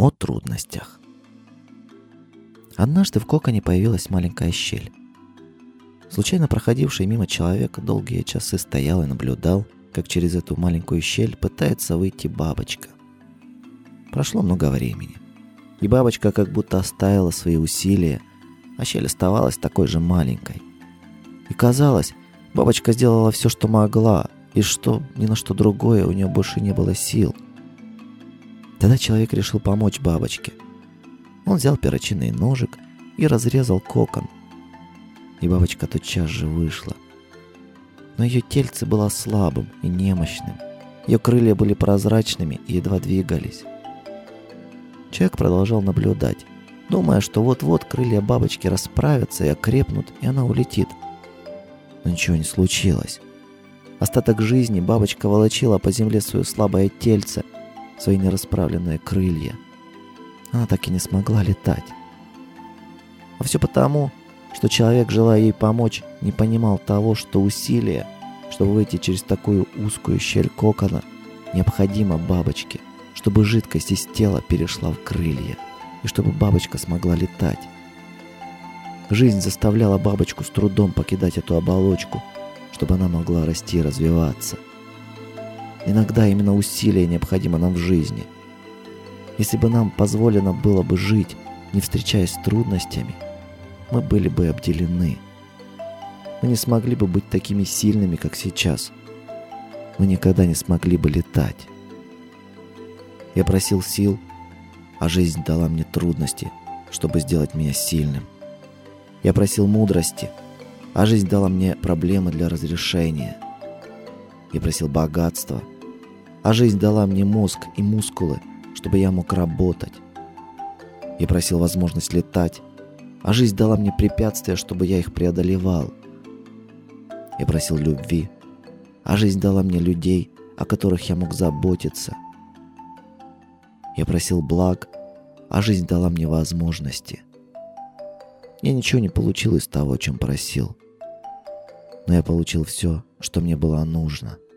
о трудностях. Однажды в коконе появилась маленькая щель. Случайно проходивший мимо человек долгие часы стоял и наблюдал, как через эту маленькую щель пытается выйти бабочка. Прошло много времени, и бабочка как будто оставила свои усилия, а щель оставалась такой же маленькой. И казалось, бабочка сделала все, что могла, и что ни на что другое у нее больше не было сил. Тогда человек решил помочь бабочке. Он взял перочинный ножик и разрезал кокон. И бабочка тотчас же вышла. Но ее тельце было слабым и немощным. Ее крылья были прозрачными и едва двигались. Человек продолжал наблюдать, думая, что вот-вот крылья бабочки расправятся и окрепнут, и она улетит. Но ничего не случилось. Остаток жизни бабочка волочила по земле свое слабое тельце, свои нерасправленные крылья. Она так и не смогла летать. А все потому, что человек, желая ей помочь, не понимал того, что усилие, чтобы выйти через такую узкую щель кокона, необходимо бабочке, чтобы жидкость из тела перешла в крылья, и чтобы бабочка смогла летать. Жизнь заставляла бабочку с трудом покидать эту оболочку – чтобы она могла расти и развиваться. Иногда именно усилие необходимо нам в жизни. Если бы нам позволено было бы жить, не встречаясь с трудностями, мы были бы обделены. Мы не смогли бы быть такими сильными, как сейчас. Мы никогда не смогли бы летать. Я просил сил, а жизнь дала мне трудности, чтобы сделать меня сильным. Я просил мудрости – а жизнь дала мне проблемы для разрешения. Я просил богатства, а жизнь дала мне мозг и мускулы, чтобы я мог работать. Я просил возможность летать, а жизнь дала мне препятствия, чтобы я их преодолевал. Я просил любви, а жизнь дала мне людей, о которых я мог заботиться. Я просил благ, а жизнь дала мне возможности. Я ничего не получил из того, о чем просил но я получил все, что мне было нужно –